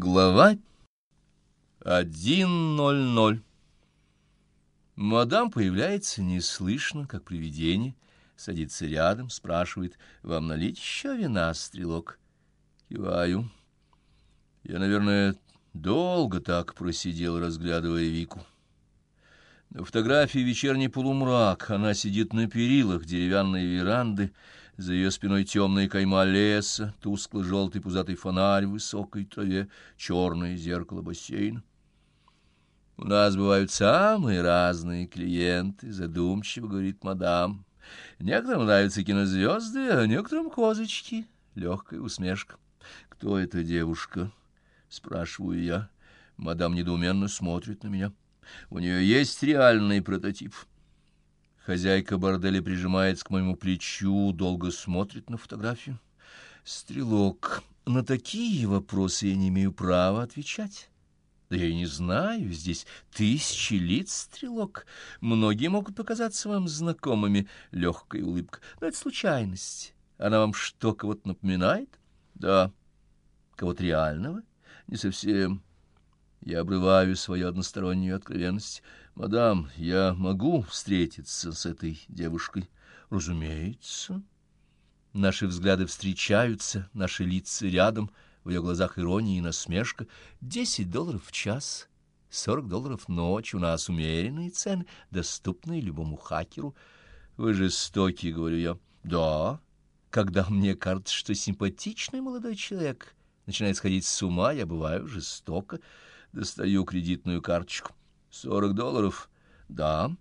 Глава 1.00 Мадам появляется неслышно, как привидение, садится рядом, спрашивает, «Вам налить еще вина, стрелок?» Киваю. Я, наверное, долго так просидел, разглядывая Вику. На фотографии вечерний полумрак, она сидит на перилах деревянной веранды, за ее спиной темная кайма леса, тускло-желтый пузатый фонарь в высокой траве, черное зеркало бассейна. У нас бывают самые разные клиенты, задумчиво говорит мадам. Некоторым нравятся кинозвезды, а некоторым козочки. Легкая усмешка. Кто эта девушка? Спрашиваю я. Мадам недоуменно смотрит на меня. У нее есть реальный прототип. Хозяйка борделя прижимается к моему плечу, долго смотрит на фотографию. Стрелок, на такие вопросы я не имею права отвечать. Да я и не знаю, здесь тысячи лиц, стрелок. Многие могут показаться вам знакомыми, легкая улыбка. Но это случайность. Она вам что, кого-то напоминает? Да. Кого-то реального? Не совсем. Я обрываю свою одностороннюю откровенность. «Мадам, я могу встретиться с этой девушкой?» «Разумеется». Наши взгляды встречаются, наши лица рядом, в ее глазах ирония и насмешка. Десять долларов в час, сорок долларов в ночь, у нас умеренные цены, доступные любому хакеру. «Вы жестоки», — говорю я. «Да, когда мне кажется, что симпатичный молодой человек начинает сходить с ума, я бываю жестоко». Достаю кредитную карточку. Сорок долларов? Да.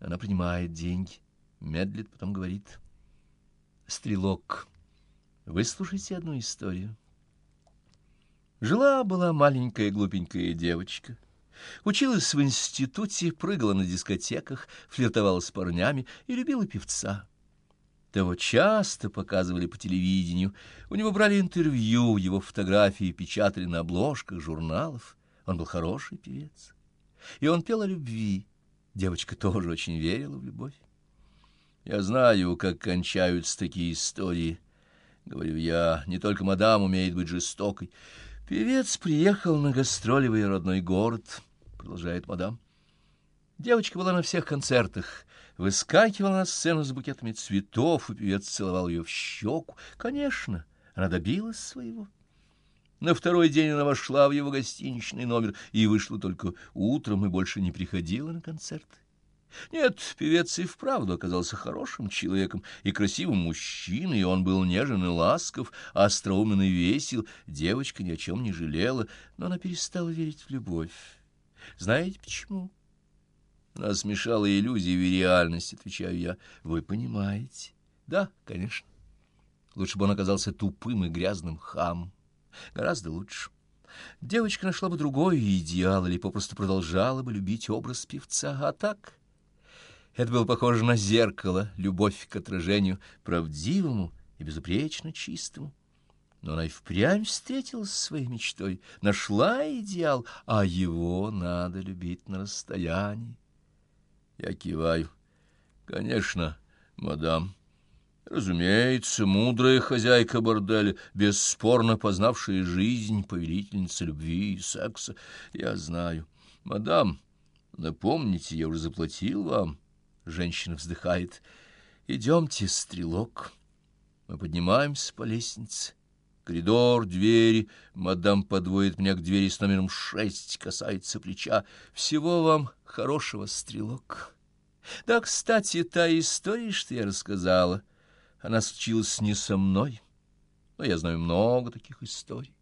Она принимает деньги. Медлит, потом говорит. Стрелок, выслушайте одну историю. Жила-была маленькая глупенькая девочка. Училась в институте, прыгала на дискотеках, флиртовала с парнями и любила певца. Того часто показывали по телевидению, у него брали интервью, его фотографии печатали на обложках журналов. Он был хороший певец. И он пел о любви. Девочка тоже очень верила в любовь. Я знаю, как кончаются такие истории. Говорю я, не только мадам умеет быть жестокой. Певец приехал на гастроли в ее родной город, продолжает мадам. Девочка была на всех концертах, выскакивала на сцену с букетами цветов, и певец целовал ее в щеку. Конечно, она добилась своего. На второй день она вошла в его гостиничный номер и вышла только утром и больше не приходила на концерты. Нет, певец и вправду оказался хорошим человеком и красивым мужчиной, и он был нежен и ласков, остроумен и весел, девочка ни о чем не жалела, но она перестала верить в любовь. Знаете почему? Она смешала иллюзии и реальность, отвечаю я. Вы понимаете? Да, конечно. Лучше бы он оказался тупым и грязным хамом. Гораздо лучше. Девочка нашла бы другой идеал или попросту продолжала бы любить образ певца, а так... Это было похоже на зеркало, любовь к отражению, правдивому и безупречно чистому. Но она и впрямь встретилась со своей мечтой, нашла идеал, а его надо любить на расстоянии. Я киваю. Конечно, мадам. Разумеется, мудрая хозяйка борделя, бесспорно познавшая жизнь, повелительница любви и секса, я знаю. Мадам, напомните, я уже заплатил вам. Женщина вздыхает. Идемте, стрелок. Мы поднимаемся по лестнице. Коридор, двери. Мадам подводит меня к двери с номером шесть, касается плеча. Всего вам хорошего, стрелок. Да, кстати, та история, что я рассказала — она случилась не со мной, но я знаю много таких историй.